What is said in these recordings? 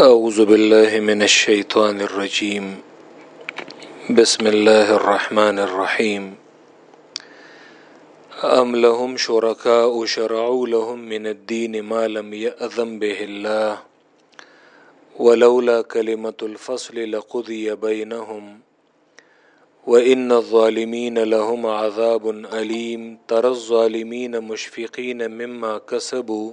أعوذ بالله من الشيطان الرجيم. بسم الله الرحمن الرحيم. أم لهم شركاء شرعوا لهم من الدين ما لم يأذن به الله. ولولا كلمة الفصل لقضي بينهم. وإن الظالمين لهم عذاب أليم. ترى الظالمين مشفقين مما كسبوا.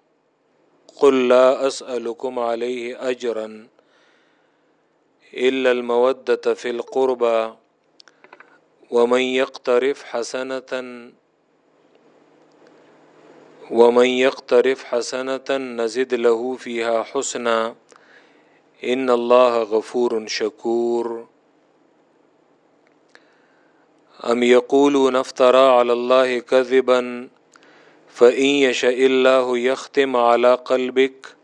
قل لا أسألكم عليه أجرا إلا المودة في القربى ومن يقترف حسنة ومن يقترف حسنة نزد له فيها حسنا إن الله غفور شكور أم يقولون افترى على الله كذبا فإن يشاء الله يختم على قلبك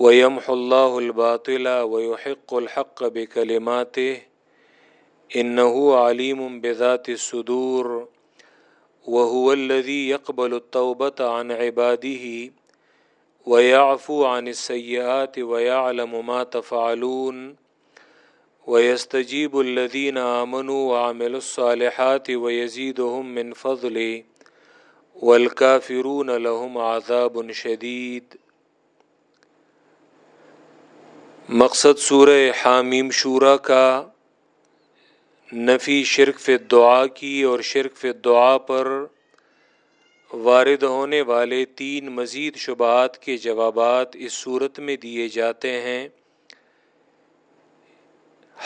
ويمحو الله الباطل ويحق الحق بكلماته إنه والکافرون لهم عذاب شدید۔ مقصد سورہ حامیم شورا کا نفی شرک فی دعا کی اور شرک فی دعا پر وارد ہونے والے تین مزید شبہات کے جوابات اس صورت میں دیے جاتے ہیں۔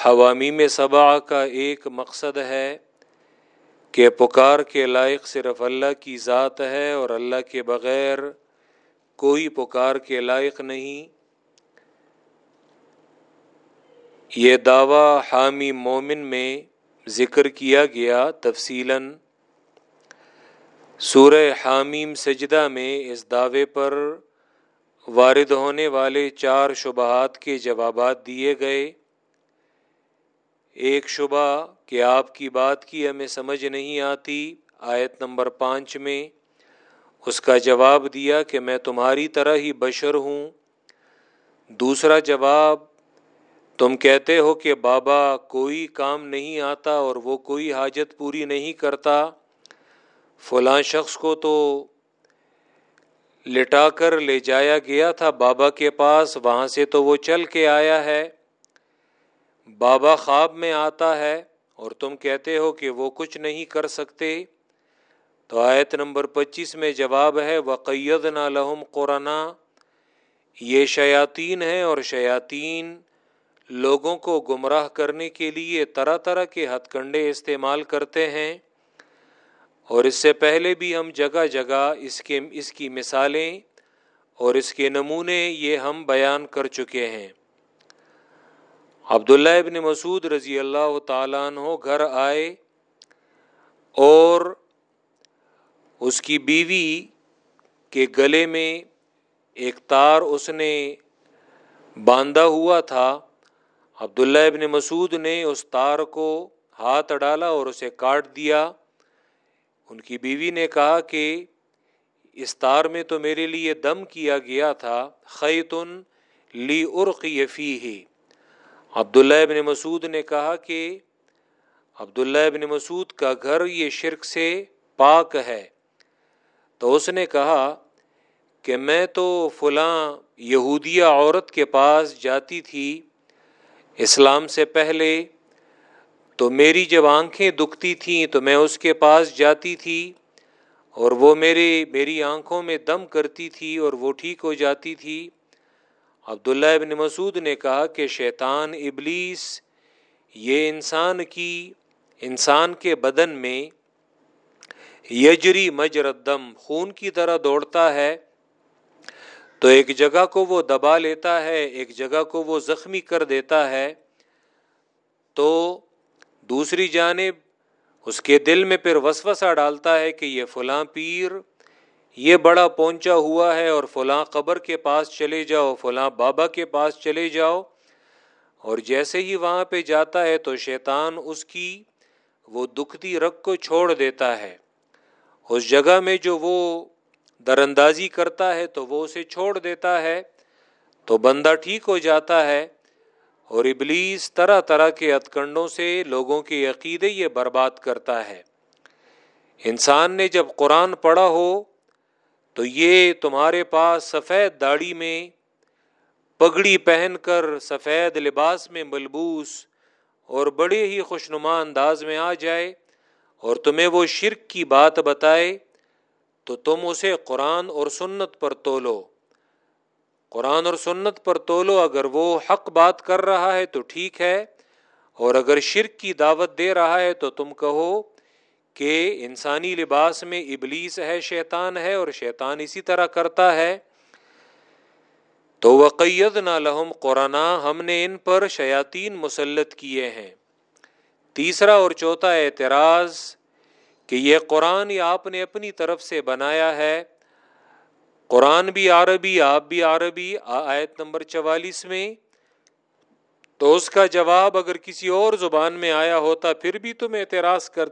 حوامی میں صبا کا ایک مقصد ہے۔ کہ پکار کے لائق صرف اللہ کی ذات ہے اور اللہ کے بغیر کوئی پکار کے لائق نہیں۔ یہ دعویٰ حامی مومن میں ذکر کیا گیا تفصیل سورہ حامیم سجدہ میں اس دعوے پر وارد ہونے والے چار شبہات کے جوابات دیے گئے۔ ایک شبہ کہ آپ کی بات کی ہمیں سمجھ نہیں آتی، آیت نمبر پانچ میں اس کا جواب دیا کہ میں تمہاری طرح ہی بشر ہوں۔ دوسرا جواب، تم کہتے ہو کہ بابا کوئی کام نہیں آتا اور وہ کوئی حاجت پوری نہیں کرتا۔ فلاں شخص کو تو لٹا کر لے جایا گیا تھا بابا کے پاس، وہاں سے تو وہ چل کے آیا ہے۔ بابا خواب میں آتا ہے اور تم کہتے ہو کہ وہ کچھ نہیں کر سکتے؟ تو آیت نمبر پچیس میں جواب ہے وقید نہ لہم قرآن یہ شیاطین ہیں اور شیاطین لوگوں کو گمراہ کرنے کے لیے طرح طرح کے ہتھ کنڈے استعمال کرتے ہیں۔ اور اس سے پہلے بھی ہم جگہ جگہ اس کے، اس کی مثالیں اور اس کے نمونے یہ ہم بیان کر چکے ہیں۔ عبداللہ ابن مسعود رضی اللہ تعالیٰ عنہ گھر آئے اور اس کی بیوی کے گلے میں ایک تار اس نے باندھا ہوا تھا۔ عبداللہ ابن مسعود نے اس تار کو ہاتھ ڈالا اور اسے کاٹ دیا۔ ان کی بیوی نے کہا کہ اس تار میں تو میرے لیے دم کیا گیا تھا، خیتن لی ارق یفی ہی عبداللہ ابن مسعود نے کہا کہ عبداللہ ابن مسعود کا گھر یہ شرک سے پاک ہے۔ تو اس نے کہا کہ میں تو فلاں یہودیہ عورت کے پاس جاتی تھی اسلام سے پہلے، تو میری جب آنکھیں دکھتی تھیں تو میں اس کے پاس جاتی تھی اور وہ میرے، میری آنکھوں میں دم کرتی تھی اور وہ ٹھیک ہو جاتی تھی۔ عبداللہ ابن مسعود نے کہا کہ شیطان ابلیس یہ انسان کی، انسان کے بدن میں یجری مجردم خون کی طرح دوڑتا ہے، تو ایک جگہ کو وہ دبا لیتا ہے، ایک جگہ کو وہ زخمی کر دیتا ہے، تو دوسری جانب اس کے دل میں پھر وسوسہ ڈالتا ہے کہ یہ فلاں پیر یہ بڑا پہنچا ہوا ہے اور فلاں قبر کے پاس چلے جاؤ، فلاں بابا کے پاس چلے جاؤ۔ اور جیسے ہی وہاں پہ جاتا ہے تو شیطان اس کی وہ دکھتی رگ کو چھوڑ دیتا ہے۔ اس جگہ میں جو وہ در اندازی کرتا ہے تو وہ اسے چھوڑ دیتا ہے۔ تو بندہ ٹھیک ہو جاتا ہے اور ابلیس طرح طرح کے اتکنڈوں سے لوگوں کے عقیدے یہ برباد کرتا ہے۔ انسان نے جب قرآن پڑھا ہو تو یہ تمہارے پاس سفید داڑھی میں پگڑی پہن کر سفید لباس میں ملبوس اور بڑے ہی خوشنما انداز میں آ جائے اور تمہیں وہ شرک کی بات بتائے، تو تم اسے قرآن اور سنت پر تولو۔ قرآن اور سنت پر تولو، اگر وہ حق بات کر رہا ہے تو ٹھیک ہے، اور اگر شرک کی دعوت دے رہا ہے تو تم کہو کہ انسانی لباس میں ابلیس ہے، شیطان ہے اور شیطان اسی طرح کرتا ہے۔ تو وقیت نہ لہم قرآن ہم نے ان پر شیاطین مسلط کیے ہیں۔ تیسرا اور چوتھا اعتراض کہ یہ قرآن یا آپ نے اپنی طرف سے بنایا ہے۔ قرآن بھی عربی، آپ بھی عربی آیت نمبر چوالیس میں۔ تو اس کا جواب اگر کسی اور زبان میں آیا ہوتا، پھر بھی تم اعتراض کر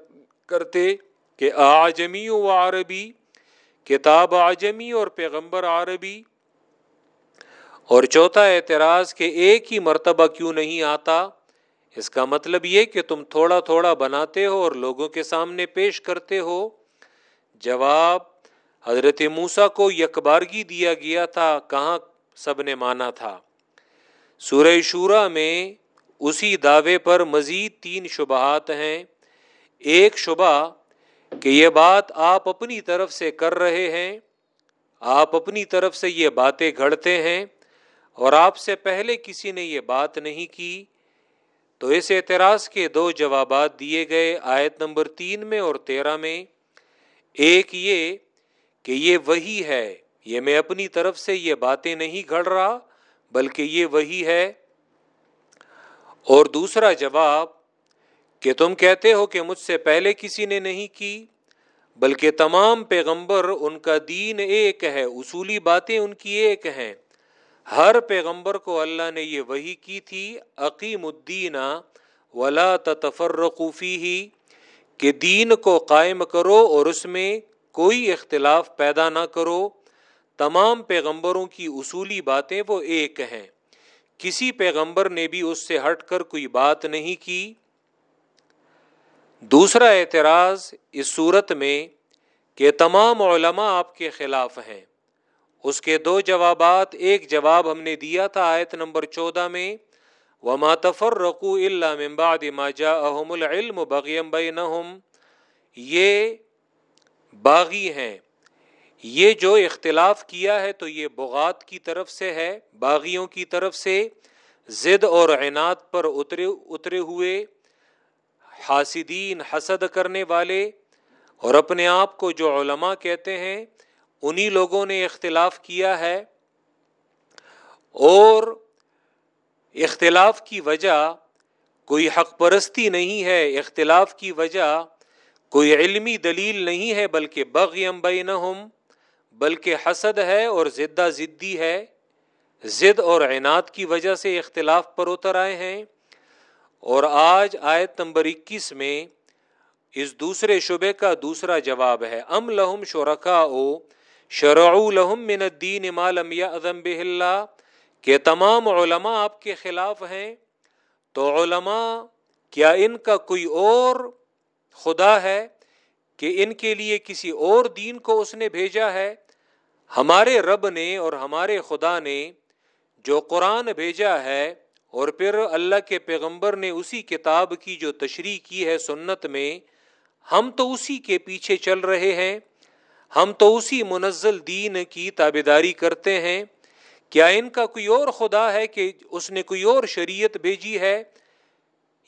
کرتے کہ آجمی و عربی، کتاب آجمی اور پیغمبر عربی۔ اور چوتھا اعتراض کہ ایک ہی مرتبہ کیوں نہیں آتا؟ اس کا مطلب یہ کہ تم تھوڑا تھوڑا بناتے ہو اور لوگوں کے سامنے پیش کرتے ہو۔ جواب، حضرت موسا کو یکبارگی دیا گیا تھا، کہاں سب نے مانا تھا۔ سورہ شورا میں اسی دعوے پر مزید تین شبہات ہیں۔ ایک شبہ کہ یہ بات آپ اپنی طرف سے کر رہے ہیں، آپ اپنی طرف سے یہ باتیں گھڑتے ہیں اور آپ سے پہلے کسی نے یہ بات نہیں کی، تو اس اعتراض کے دو جوابات دیے گئے آیت نمبر تین میں اور تیرہ میں۔ ایک یہ کہ یہ وہی ہے، یہ میں اپنی طرف سے یہ باتیں نہیں گھڑ رہا، بلکہ یہ وہی ہے۔ اور دوسرا جواب کہ تم کہتے ہو کہ مجھ سے پہلے کسی نے نہیں کی، بلکہ تمام پیغمبر ان کا دین ایک ہے، اصولی باتیں ان کی ایک ہیں۔ ہر پیغمبر کو اللہ نے یہ وہی کی تھی عقیم الدین ولا تفرقوفی ہی کہ دین کو قائم کرو اور اس میں کوئی اختلاف پیدا نہ کرو۔ تمام پیغمبروں کی اصولی باتیں وہ ایک ہیں۔ کسی پیغمبر نے بھی اس سے ہٹ کر کوئی بات نہیں کی۔ دوسرا اعتراض اس صورت میں کہ تمام علماء آپ کے خلاف ہیں۔ اس کے دو جوابات، ایک جواب ہم نے دیا تھا آیت نمبر چودہ میں وہ ماتفر رقو اللہ ممباد احم العلم بغیم بینہم یہ باغی ہیں۔ یہ جو اختلاف کیا ہے تو یہ بغات کی طرف سے ہے، باغیوں کی طرف سے۔ زد اور عنات پر اترے اترے ہوئے۔ حاسدین حسد کرنے والے اور اپنے آپ کو جو علماء کہتے ہیں، انہی لوگوں نے اختلاف کیا ہے اور اختلاف کی وجہ کوئی حق پرستی نہیں ہے، اختلاف کی وجہ کوئی علمی دلیل نہیں ہے، بلکہ بغیم بینہم، بلکہ حسد ہے اور زدہ زدی ہے۔ زد اور عناد کی وجہ سے اختلاف پر اتر آئے ہیں۔ اور آج آیت نمبر اکیس میں اس دوسرے شبے کا دوسرا جواب ہے، ام لہم شرکا او شرعو لہم من الدین ما لم یعظم بہ اللہ، کہ تمام علماء آپ کے خلاف ہیں، تو علماء کیا ان کا کوئی اور خدا ہے کہ ان کے لیے کسی اور دین کو اس نے بھیجا ہے؟ ہمارے رب نے اور ہمارے خدا نے جو قرآن بھیجا ہے اور پھر اللہ کے پیغمبر نے اسی کتاب کی جو تشریح کی ہے سنت میں، ہم تو اسی کے پیچھے چل رہے ہیں، ہم تو اسی منزل دین کی تابے داری کرتے ہیں۔ کیا ان کا کوئی اور خدا ہے کہ اس نے کوئی اور شریعت بھیجی ہے؟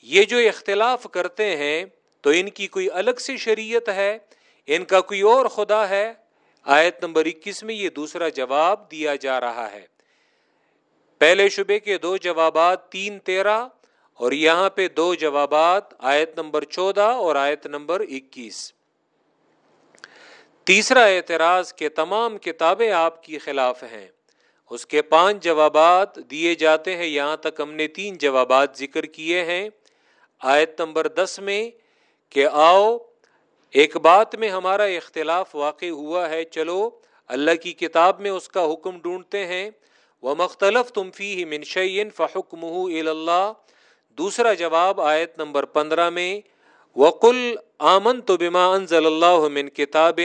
یہ جو اختلاف کرتے ہیں، تو ان کی کوئی الگ سے شریعت ہے؟ ان کا کوئی اور خدا ہے؟ آیت نمبر اکیس میں یہ دوسرا جواب دیا جا رہا ہے۔ پہلے شبے کے دو جوابات تین تیرہ اور یہاں پہ دو جوابات آیت نمبر چودہ اور آیت نمبر اکیس۔ تیسرا اعتراض کہ تمام کتابیں آپ کی خلاف ہیں۔ اس کے پانچ جوابات دیے جاتے ہیں، یہاں تک ہم نے تین جوابات ذکر کیے ہیں۔ آیت نمبر دس میں کہ آؤ، ایک بات میں ہمارا اختلاف واقع ہوا ہے، چلو، اللہ کی کتاب میں اس کا حکم ڈھونڈتے ہیں۔ وہ مختلف تم فی منشین فحکم اللہ دوسرا جواب آیت نمبر پندرہ میں، وقل آمن تو بما انزل اللہ من کتاب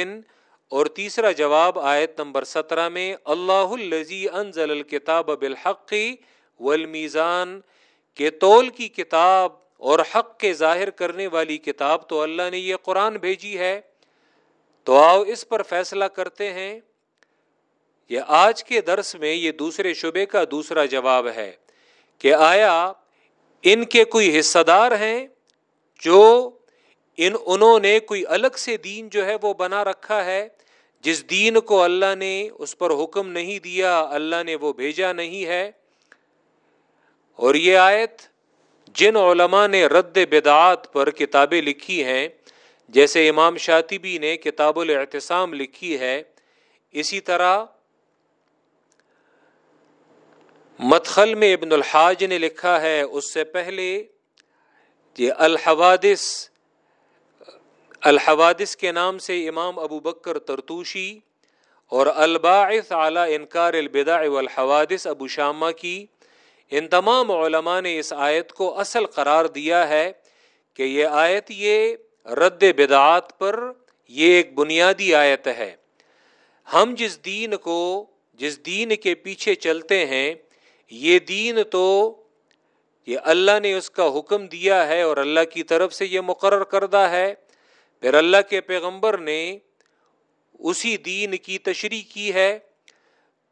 اور تیسرا جواب آیت نمبر سترہ میں اللہ الزی انزل الکتاب بالحق والمیزان کے تول کی کتاب اور حق کے ظاہر کرنے والی کتاب تو اللہ نے یہ قرآن بھیجی ہے۔ تو آؤ اس پر فیصلہ کرتے ہیں۔ یہ آج کے درس میں یہ دوسرے شبے کا دوسرا جواب ہے کہ آیا ان کے کوئی حصہ دار ہیں جو ان انہوں نے کوئی الگ سے دین جو ہے وہ بنا رکھا ہے جس دین کو اللہ نے اس پر حکم نہیں دیا، اللہ نے وہ بھیجا نہیں ہے؟ اور یہ آیت جن علماء نے رد بدعات پر کتابیں لکھی ہیں، جیسے امام شاطبی نے کتاب الاعتصام لکھی ہے، اسی طرح متخل میں ابن الحاج نے لکھا ہے، اس سے پہلے یہ الحوادث الحوادث کے نام سے امام ابو بکر ترتوشی اور الباعث اعلی انکار البدع والحوادث ابو شامہ کی، ان تمام علماء نے اس آیت کو اصل قرار دیا ہے کہ یہ آیت یہ رد بدعات پر یہ ایک بنیادی آیت ہے۔ ہم جس دین کو، جس دین کے پیچھے چلتے ہیں یہ دین تو یہ اللہ نے اس کا حکم دیا ہے اور اللہ کی طرف سے یہ مقرر کردہ ہے۔ پھر اللہ کے پیغمبر نے اسی دین کی تشریح کی ہے۔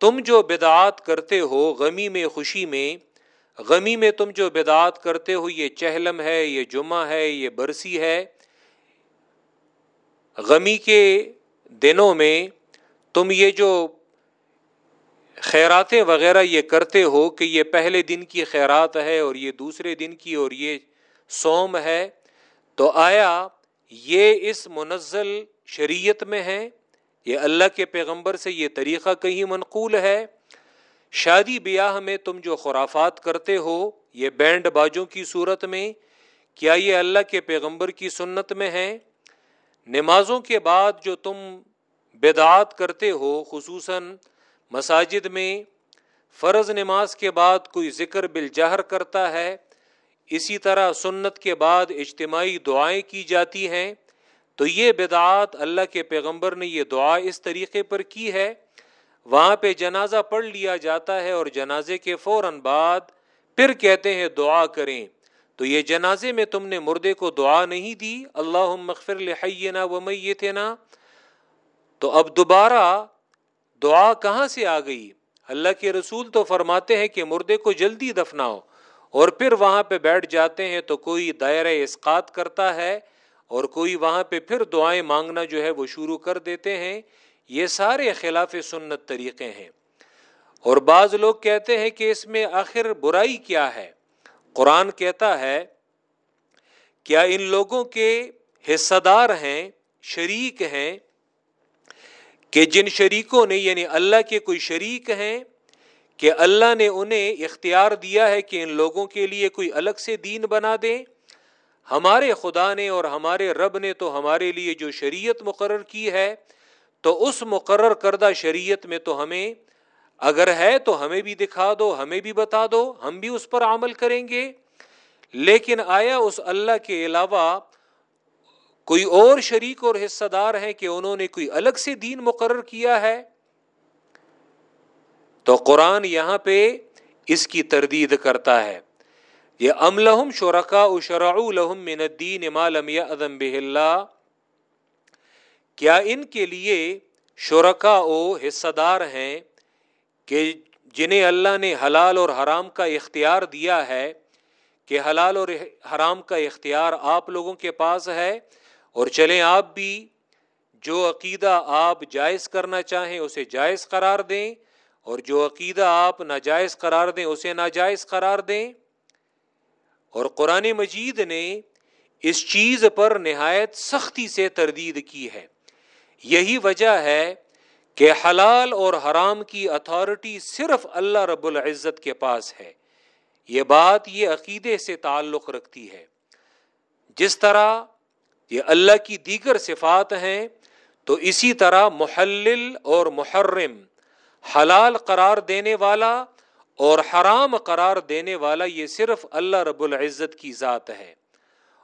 تم جو بدعات کرتے ہو غمی میں، خوشی میں، غمی میں تم جو بدعات کرتے ہو، یہ چہلم ہے، یہ جمعہ ہے، یہ برسی ہے۔ غمی کے دنوں میں تم یہ جو خیراتیں وغیرہ یہ کرتے ہو کہ یہ پہلے دن کی خیرات ہے اور یہ دوسرے دن کی اور یہ سوم ہے، تو آیا یہ اس منزل شریعت میں ہے؟ یہ اللہ کے پیغمبر سے یہ طریقہ کہیں منقول ہے؟ شادی بیاہ میں تم جو خرافات کرتے ہو، یہ بینڈ باجوں کی صورت میں، کیا یہ اللہ کے پیغمبر کی سنت میں ہے؟ نمازوں کے بعد جو تم بدعات کرتے ہو، خصوصاً مساجد میں فرض نماز کے بعد کوئی ذکر بل جہر کرتا ہے، اسی طرح سنت کے بعد اجتماعی دعائیں کی جاتی ہیں۔ تو یہ بدعات اللہ کے پیغمبر نے یہ دعا اس طریقے پر کی ہے، وہاں پہ جنازہ پڑھ لیا جاتا ہے اور جنازے کے فوراً بعد پھر کہتے ہیں دعا کریں۔ تو یہ جنازے میں تم نے مردے کو دعا نہیں دی اللہ مغفر لحینا و میتنا۔ تو اب دوبارہ دعا کہاں سے آ گئی؟ اللہ کے رسول تو فرماتے ہیں کہ مردے کو جلدی دفناؤ، اور پھر وہاں پہ بیٹھ جاتے ہیں تو کوئی دائرہ اسقات کرتا ہے، اور کوئی وہاں پہ پھر دعائیں مانگنا جو ہے وہ شروع کر دیتے ہیں۔ یہ سارے خلاف سنت طریقے ہیں۔ اور بعض لوگ کہتے ہیں کہ اس میں آخر برائی کیا ہے؟ قرآن کہتا ہے، کیا ان لوگوں کے حصہ دار ہیں، شریک ہیں؟ کہ جن شریکوں نے یعنی اللہ کے کوئی شریک ہیں، کہ اللہ نے انہیں اختیار دیا ہے کہ ان لوگوں کے لیے کوئی الگ سے دین بنا دیں۔ ہمارے خدا نے اور ہمارے رب نے تو ہمارے لیے جو شریعت مقرر کی ہے، تو اس مقرر کردہ شریعت میں تو ہمیں، اگر ہے تو ہمیں بھی دکھا دو، ہمیں بھی بتا دو، ہم بھی اس پر عمل کریں گے۔ لیکن آیا اس اللہ کے علاوہ کوئی اور شریک اور حصہ دار ہیں کہ انہوں نے کوئی الگ سے دین مقرر کیا ہے؟ تو قرآن یہاں پہ اس کی تردید کرتا ہے۔ یہ ام لہم شرکا شرع لہم من الدین ما لم یأذن بہ اللہ۔ کیا ان کے لیے شرکا او حصہ دار ہیں کہ جنہیں اللہ نے حلال اور حرام کا اختیار دیا ہے؟ کہ حلال اور حرام کا اختیار آپ لوگوں کے پاس ہے؟ اور چلیں آپ بھی، جو عقیدہ آپ جائز کرنا چاہیں اسے جائز قرار دیں، اور جو عقیدہ آپ ناجائز قرار دیں اسے ناجائز قرار دیں۔ اور قرآن مجید نے اس چیز پر نہایت سختی سے تردید کی ہے۔ یہی وجہ ہے کہ حلال اور حرام کی اتھارٹی صرف اللہ رب العزت کے پاس ہے۔ یہ بات یہ عقیدے سے تعلق رکھتی ہے۔ جس طرح یہ اللہ کی دیگر صفات ہیں، تو اسی طرح محلل اور محرم، حلال قرار دینے والا اور حرام قرار دینے والا یہ صرف اللہ رب العزت کی ذات ہے۔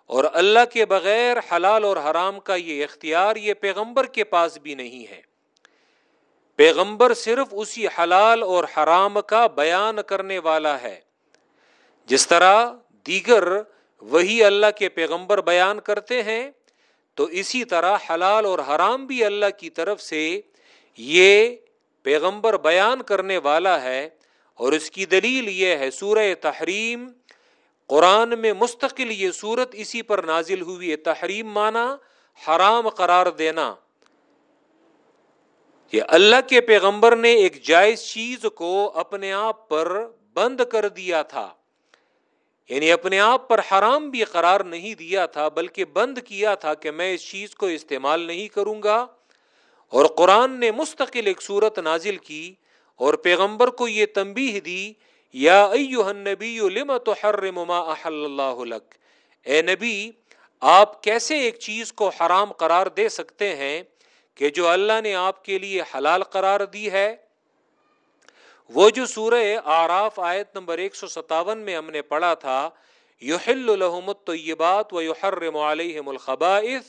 اور اللہ کے بغیر حلال اور حرام کا یہ اختیار یہ پیغمبر کے پاس بھی نہیں ہے۔ پیغمبر صرف اسی حلال اور حرام کا بیان کرنے والا ہے۔ جس طرح دیگر وہی اللہ کے پیغمبر بیان کرتے ہیں، تو اسی طرح حلال اور حرام بھی اللہ کی طرف سے یہ پیغمبر بیان کرنے والا ہے۔ اور اس کی دلیل یہ ہے، سورہ تحریم، قرآن میں مستقل یہ صورت اسی پر نازل ہوئی ہے۔ تحریم مانا حرام قرار دینا۔ یہ اللہ کے پیغمبر نے ایک جائز چیز کو اپنے آپ پر بند کر دیا تھا۔ یعنی اپنے آپ پر حرام بھی قرار نہیں دیا تھا، بلکہ بند کیا تھا کہ میں اس چیز کو استعمال نہیں کروں گا۔ اور قرآن نے مستقل ایک صورت نازل کی اور پیغمبر کو یہ تنبیہ دی، یا ایوہ النبی لما تحرم ما احل اللہ لک؟ اے نبی، آپ کیسے ایک چیز کو حرام قرار دے سکتے ہیں کہ جو اللہ نے آپ کے لیے حلال قرار دی ہے؟ وہ جو سورہ آراف آیت نمبر ایک سو ستاون میں ہم نے پڑھا تھا، یحل لهم الطیبات ویحرم علیہم الخبائث،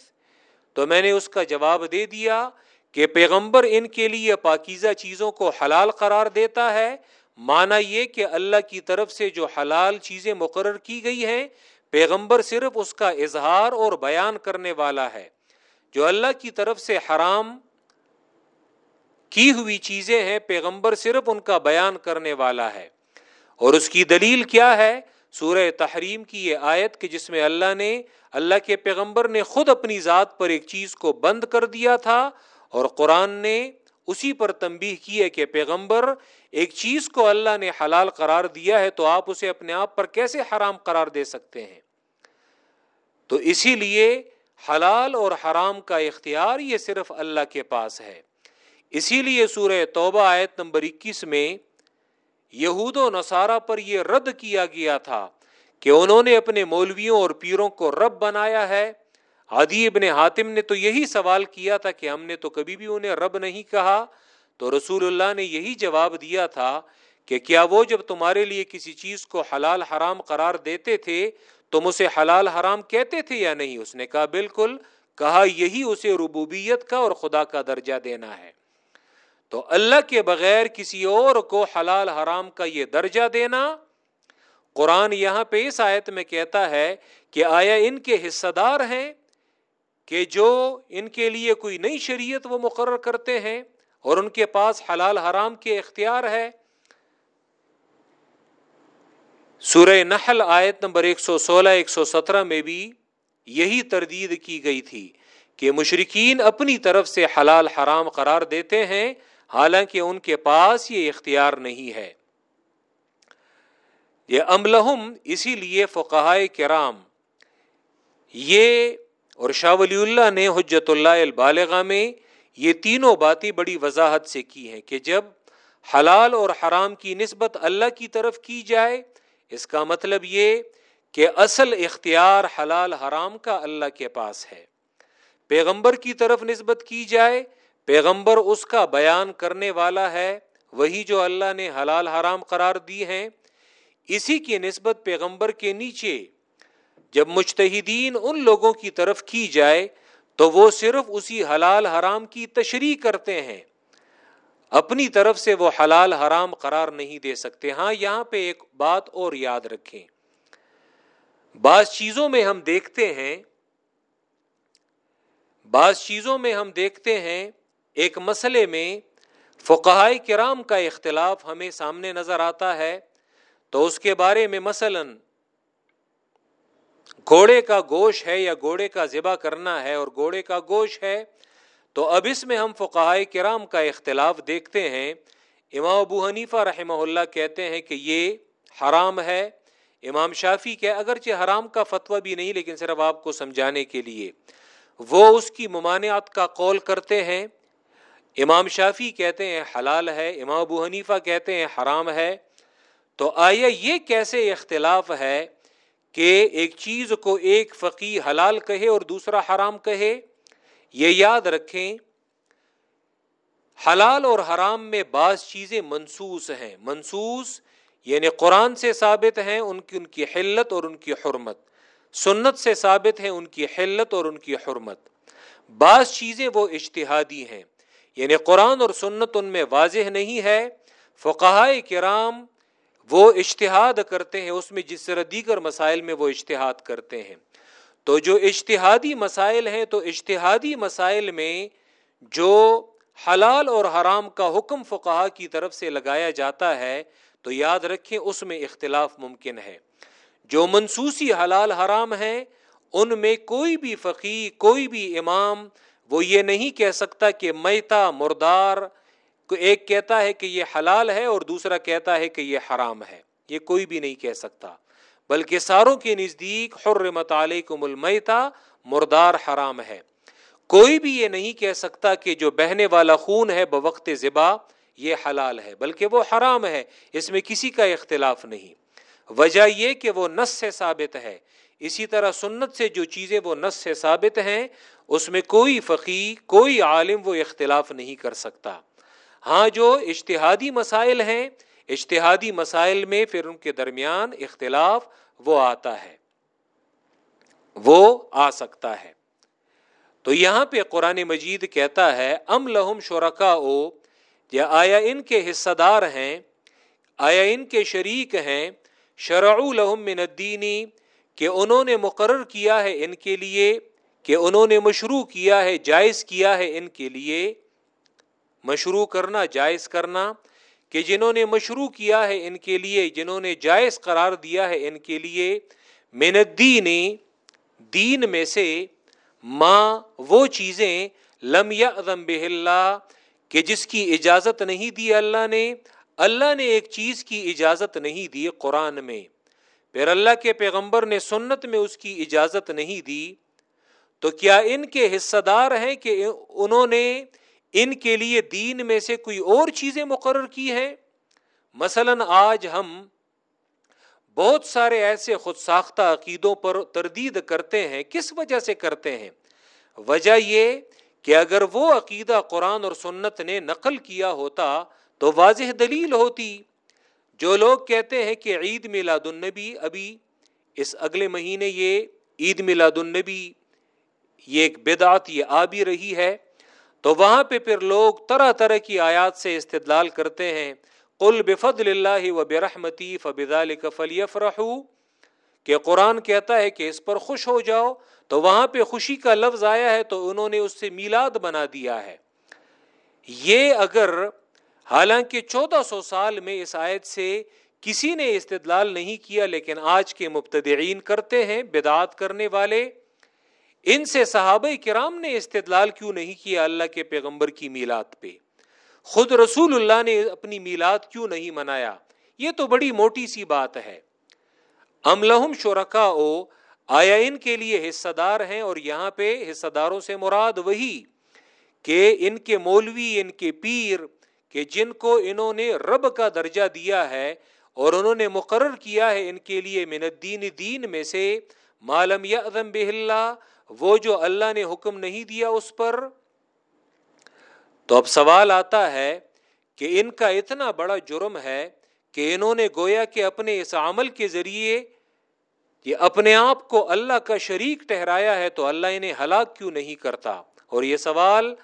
تو میں نے اس کا جواب دے دیا کہ پیغمبر ان کے لیے پاکیزہ چیزوں کو حلال قرار دیتا ہے۔ مانا یہ کہ اللہ کی طرف سے جو حلال چیزیں مقرر کی گئی ہیں، پیغمبر صرف اس کا اظہار اور بیان کرنے والا ہے۔ جو اللہ کی طرف سے حرام کی ہوئی چیزیں ہیں پیغمبر صرف ان کا بیان کرنے والا ہے۔ اور اس کی دلیل کیا ہے؟ سورہ تحریم کی یہ آیت کہ جس میں اللہ نے، اللہ کے پیغمبر نے خود اپنی ذات پر ایک چیز کو بند کر دیا تھا اور قرآن نے اسی پر تنبیہ کی ہے کہ پیغمبر، ایک چیز کو اللہ نے حلال قرار دیا ہے تو آپ اسے اپنے آپ پر کیسے حرام قرار دے سکتے ہیں؟ تو اسی لیے حلال اور حرام کا اختیار یہ صرف اللہ کے پاس ہے۔ اسی لیے سورہ توبہ آیت نمبر اکیس میں یہود و نصارہ پر یہ رد کیا گیا تھا کہ انہوں نے اپنے مولویوں اور پیروں کو رب بنایا ہے۔ عادی ابن حاتم نے تو یہی سوال کیا تھا کہ ہم نے تو کبھی بھی انہیں رب نہیں کہا۔ تو رسول اللہ نے یہی جواب دیا تھا کہ کیا وہ جب تمہارے لیے کسی چیز کو حلال حرام قرار دیتے تھے تم اسے حلال حرام کہتے تھے یا نہیں؟ اس نے کہا، بالکل، کہا، یہی اسے ربوبیت کا اور خدا کا درجہ دینا ہے۔ تو اللہ کے بغیر کسی اور کو حلال حرام کا یہ درجہ دینا، قرآن یہاں پہ اس آیت میں کہتا ہے کہ آیا ان کے حصہ دار ہیں کہ جو ان کے لیے کوئی نئی شریعت وہ مقرر کرتے ہیں اور ان کے پاس حلال حرام کے اختیار ہے۔ سورہ نحل آیت نمبر ایک سو سولہ، ایک سو سترہ میں بھی یہی تردید کی گئی تھی کہ مشرقین اپنی طرف سے حلال حرام قرار دیتے ہیں حالانکہ ان کے پاس یہ اختیار نہیں ہے۔ یہ املہم اسی لیے فقہائے کرام، یہ اور شاہ ولی اللہ نے حجت اللہ البالغہ میں یہ تینوں باتیں بڑی وضاحت سے کی ہیں کہ جب حلال اور حرام کی نسبت اللہ کی طرف کی جائے، اس کا مطلب یہ کہ اصل اختیار حلال حرام کا اللہ کے پاس ہے۔ پیغمبر کی طرف نسبت کی جائے پیغمبر اس کا بیان کرنے والا ہے، وہی جو اللہ نے حلال حرام قرار دی ہیں۔ اسی کی نسبت پیغمبر کے نیچے، جب مجتہدین ان لوگوں کی طرف کی جائے، تو وہ صرف اسی حلال حرام کی تشریح کرتے ہیں۔ اپنی طرف سے وہ حلال حرام قرار نہیں دے سکتے۔ ہاں یہاں پہ ایک بات اور یاد رکھیں۔ بعض چیزوں میں ہم دیکھتے ہیں، بعض چیزوں میں ہم دیکھتے ہیں ایک مسئلے میں فقہائے کرام کا اختلاف ہمیں سامنے نظر آتا ہے، تو اس کے بارے میں مثلا گھوڑے کا گوشت ہے یا گھوڑے کا ذبح کرنا ہے اور گھوڑے کا گوشت ہے، تو اب اس میں ہم فقہائے کرام کا اختلاف دیکھتے ہیں۔ امام ابو حنیفہ رحمہ اللہ کہتے ہیں کہ یہ حرام ہے۔ امام شافی کے اگرچہ حرام کا فتویٰ بھی نہیں، لیکن صرف آپ کو سمجھانے کے لیے۔ وہ اس کی ممانعت کا قول کرتے ہیں۔ امام شافی کہتے ہیں حلال ہے، امام ابو حنیفہ کہتے ہیں حرام ہے۔ تو آیا یہ کیسے اختلاف ہے کہ ایک چیز کو ایک فقی حلال کہے اور دوسرا حرام کہے؟ یہ یاد رکھیں، حلال اور حرام میں بعض چیزیں منسوس ہیں۔ منسوس یعنی قرآن سے ثابت ہیں ان کی ان کی حلت اور ان کی حرمت۔ سنت سے ثابت ہیں ان کی حلت اور ان کی حرمت۔ بعض چیزیں وہ اشتہادی ہیں۔ یعنی قرآن اور سنت ان میں واضح نہیں ہے فقہائے کرام وہ اشتہاد کرتے ہیں، اس میں جس طرح دیگر مسائل میں وہ اشتہاد کرتے ہیں۔ تو جو اشتہادی مسائل ہیں، تو اشتہادی مسائل میں جو حلال اور حرام کا حکم فقہ کی طرف سے لگایا جاتا ہے، تو یاد رکھیں اس میں اختلاف ممکن ہے۔ جو منسوسی حلال حرام ہے ان میں کوئی بھی فقی کوئی بھی امام وہ یہ نہیں کہہ سکتا کہ میتا مردار ایک کہتا ہے کہ یہ حلال ہے اور دوسرا کہتا ہے کہ یہ حرام ہے۔ یہ کوئی بھی نہیں کہہ سکتا۔ بلکہ ساروں کے نزدیک حرمت علیکم المیتا، مردار حرام ہے۔ کوئی بھی یہ نہیں کہہ سکتا کہ جو بہنے والا خون ہے بوقت ذبا یہ حلال ہے، بلکہ وہ حرام ہے۔ اس میں کسی کا اختلاف نہیں۔ وجہ یہ کہ وہ نس سے ثابت ہے۔ اسی طرح سنت سے جو چیزیں وہ نس سے ثابت ہیں اس میں کوئی فقی کوئی عالم وہ اختلاف نہیں کر سکتا۔ ہاں جو اشتہادی مسائل ہیں اشتہادی مسائل میں پھر ان کے درمیان اختلاف وہ آتا ہے۔ وہ آ سکتا ہے۔ تو یہاں پہ قرآن مجید کہتا ہے، ام لہم شرکا او یا آیا ان کے حصہ دار ہیں، آیا ان کے شریک ہیں شرع لہم من الدینی کہ انہوں نے مقرر کیا ہے ان کے لیے۔ کہ انہوں نے مشروع کیا ہے، جائز کیا ہے ان کے لیے۔ مشروع کرنا، جائز کرنا۔ کہ جنہوں نے مشروع کیا ہے ان کے لیے، جنہوں نے جائز قرار دیا ہے ان کے لیے، من الدین، دین میں سے ماں وہ چیزیں لم یعظم بہ اللہ کہ جس کی اجازت نہیں دی اللہ نے۔ اللہ نے ایک چیز کی اجازت نہیں دی قرآن میں۔ پھر اللہ کے پیغمبر نے سنت میں اس کی اجازت نہیں دی۔ تو کیا ان کے حصہ دار ہیں کہ انہوں نے ان کے لیے دین میں سے کوئی اور چیزیں مقرر کی ہیں؟ مثلا آج ہم بہت سارے ایسے خود ساختہ عقیدوں پر تردید کرتے ہیں، کس وجہ سے کرتے ہیں؟ وجہ یہ کہ اگر وہ عقیدہ قرآن اور سنت نے نقل کیا ہوتا تو واضح دلیل ہوتی۔ جو لوگ کہتے ہیں کہ عید میلاد النبی، ابھی اس اگلے مہینے یہ عید میلاد النبی یہ ایک بدعت، یہ آ بھی رہی ہے۔ تو وہاں پہ پھر لوگ طرح طرح کی آیات سے استدلال کرتے ہیں۔ قل بفضل اللہ و برحمتی فبال کفلی کہ قرآن کہتا ہے کہ اس پر خوش ہو جاؤ۔ تو وہاں پہ خوشی کا لفظ آیا ہے تو انہوں نے اس سے میلاد بنا دیا ہے۔ یہ اگر حالانکہ چودہ سو سال میں اس آیت سے کسی نے استدلال نہیں کیا، لیکن آج کے مبتدعین کرتے ہیں، بدعات کرنے والے۔ ان سے صحابہ کرام نے استدلال کیوں نہیں کیا اللہ کے پیغمبر کی میلاد پہ؟ خود رسول اللہ نے اپنی میلاد کیوں نہیں منایا؟ یہ تو بڑی موٹی سی بات ہے۔ ام لہم شرکا او آیا ان کے لیے حصہ دار ہیں اور یہاں پہ حصہ داروں سے مراد وہی کہ ان کے مولوی، ان کے پیر، کہ جن کو انہوں نے رب کا درجہ دیا ہے اور انہوں نے مقرر کیا ہے ان کے لیے من الدین، دین میں سے معلوم یا اللہ وہ جو اللہ نے حکم نہیں دیا اس پر، تو اب سوال آتا ہے کہ ان کا اتنا بڑا جرم ہے کہ انہوں نے گویا کہ اپنے اس عمل کے ذریعے یہ اپنے آپ کو اللہ کا شریک ٹہرایا ہے تو اللہ انہیں ہلاک کیوں نہیں کرتا؟ اور یہ سوال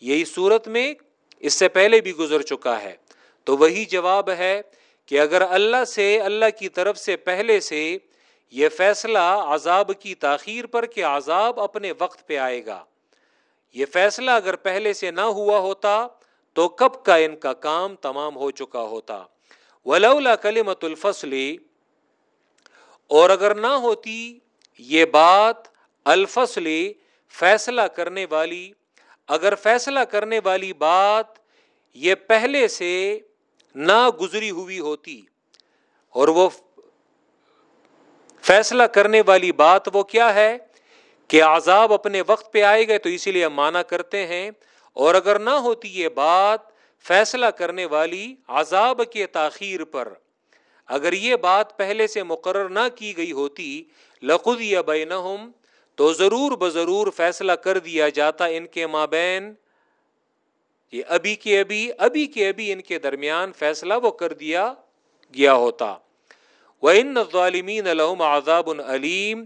یہی صورت میں اس سے پہلے بھی گزر چکا ہے۔ تو وہی جواب ہے کہ اگر اللہ سے، اللہ کی طرف سے پہلے سے یہ فیصلہ عذاب کی تاخیر پر کہ عذاب اپنے وقت پہ آئے گا۔ یہ فیصلہ اگر پہلے سے نہ ہوا ہوتا تو کب کا ان کا کام تمام ہو چکا ہوتا۔ ولولا کلمت الفصلی اور اگر نہ ہوتی یہ بات الفصل فیصلہ کرنے والی، اگر فیصلہ کرنے والی بات یہ پہلے سے نہ گزری ہوئی ہوتی اور وہ فیصلہ کرنے والی بات وہ کیا ہے کہ عذاب اپنے وقت پہ آئے گئے تو اسی لیے مانا کرتے ہیں، اور اگر نہ ہوتی یہ بات، فیصلہ کرنے والی عذاب کے تاخیر پر اگر یہ بات پہلے سے مقرر نہ کی گئی ہوتی لقد یا بینہم، تو ضرور بضرور فیصلہ کر دیا جاتا ان کے مابین۔ یہ ابھی کے ابھی ابھی کے ابھی ان کے درمیان فیصلہ وہ کر دیا گیا ہوتا۔ وہ ان ظالمین الحم عذاب العلیم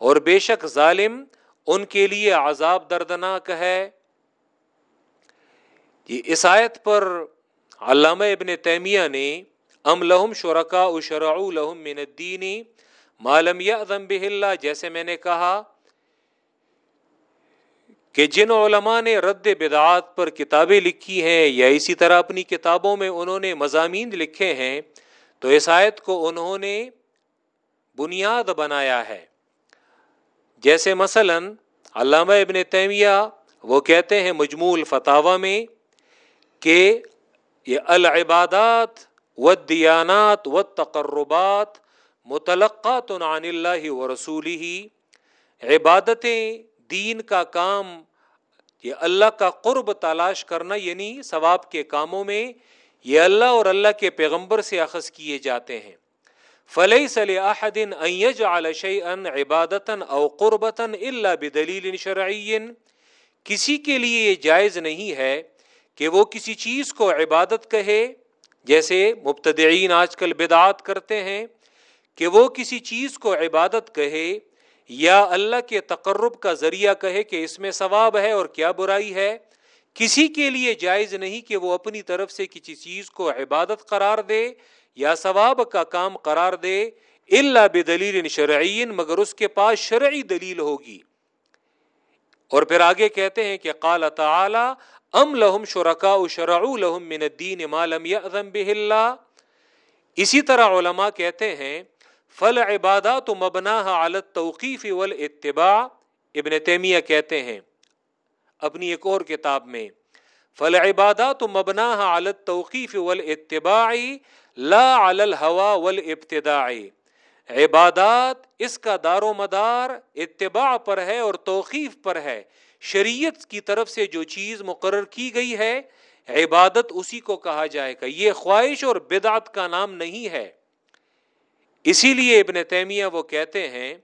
اور بے شک ظالم ان کے لیے عذاب دردناک ہے۔ یہ عیسائیت پر علامہ ابن تیمیہ نے ام لہم شرکا اشرع لہم من الدین معلوم یا اللہ، جیسے میں نے کہا کہ جن علماء نے رد بدعات پر کتابیں لکھی ہیں یا اسی طرح اپنی کتابوں میں انہوں نے مضامین لکھے ہیں تو عیسائیت کو انہوں نے بنیاد بنایا ہے۔ جیسے مثلا علامہ ابن تیمیہ وہ کہتے ہیں مجمول فتح میں کہ یہ العبادات و دیانات و تقربات متلقات عن اللہ و رسول ہی عبادتیں، دین کا کام، یہ اللہ کا قرب تلاش کرنا یعنی ثواب کے کاموں میں یہ اللہ اور اللہ کے پیغمبر سے اخذ کیے جاتے ہیں۔ فلئی صلی احدن ایج علشی ان عبادتاً او قربتاً اللہ بدلیل شرعین کسی کے لیے یہ جائز نہیں ہے کہ وہ کسی چیز کو عبادت کہے، جیسے مبتدعین آج کل بدعات کرتے ہیں، کہ وہ کسی چیز کو عبادت کہے یا اللہ کے تقرب کا ذریعہ کہے کہ اس میں ثواب ہے اور کیا برائی ہے۔ کسی کے لیے جائز نہیں کہ وہ اپنی طرف سے کسی چیز کو عبادت قرار دے یا ثواب کا کام قرار دے اللہ بدلیل شرعین مگر اس کے پاس شرعی دلیل ہوگی۔ اور پھر آگے کہتے ہیں کہ قال تعالی، ام لہم شرکا شرعو لہم من الدین ما لم یأذن به اللہ۔ اسی طرح علماء کہتے ہیں فل عبادات مبناها على التوقیف والاتباع ابن تیمیہ کہتے ہیں اپنی ایک اور کتاب میں فل عبادات مبناها على التوقیف والاتباع لا علی الہوا والابتداع عبادات اس کا دار و مدار اتباع پر ہے اور توقیف پر ہے۔ شریعت کی طرف سے جو چیز مقرر کی گئی ہے، عبادت اسی کو کہا جائے گا۔ یہ خواہش اور بدعت کا نام نہیں ہے۔ اسی لیے ابن تیمیہ وہ کہتے ہیں،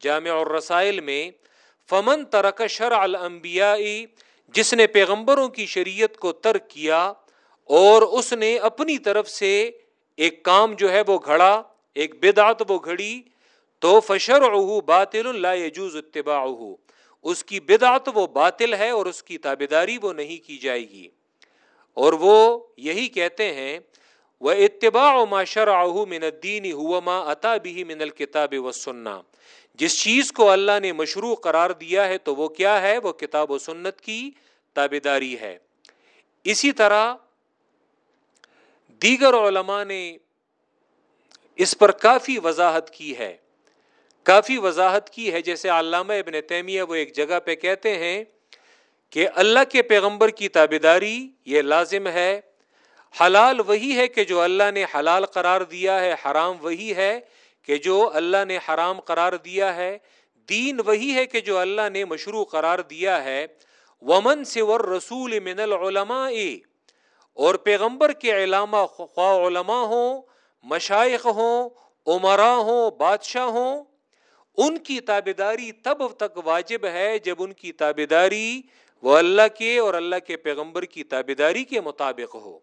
جامع اور رسائل میں فمن ترک شرع الانبیاء جس نے پیغمبروں کی شریعت کو ترک کیا اور اس نے اپنی طرف سے ایک کام جو ہے وہ گھڑا، ایک بدعت وہ گھڑی، تو فشر باطل لا يجوز اتباع اس کی بدعت وہ باطل ہے اور اس کی تابیداری وہ نہیں کی جائے گی۔ اور وہ یہی کہتے ہیں وہ اتباع ما شرع من الدین ہوا ما اتا بھی من الکتاب و جس چیز کو اللہ نے مشروع قرار دیا ہے تو وہ کیا ہے؟ وہ کتاب و سنت کی تابیداری ہے۔ اسی طرح دیگر علماء نے اس پر کافی وضاحت کی ہے۔ کافی وضاحت کی ہے، جیسے علامہ ابن تیمیہ وہ ایک جگہ پہ کہتے ہیں کہ اللہ کے پیغمبر کی تابیداری یہ لازم ہے۔ حلال وہی ہے کہ جو اللہ نے حلال قرار دیا ہے، حرام وہی ہے۔ کہ جو اللہ نے حرام قرار دیا ہے، دین وہی ہے کہ جو اللہ نے مشروع قرار دیا ہے۔ ومن سے ور رسول من العلماء۔ اور پیغمبر کے علامہ خواہ علماء ہوں مشائق ہوں عمرا ہوں، بادشاہ ہوں، ان کی تابیداری تب تک واجب ہے جب ان کی تابیداری وہ اللہ کے اور اللہ کے پیغمبر کی تابیداری کے مطابق ہو۔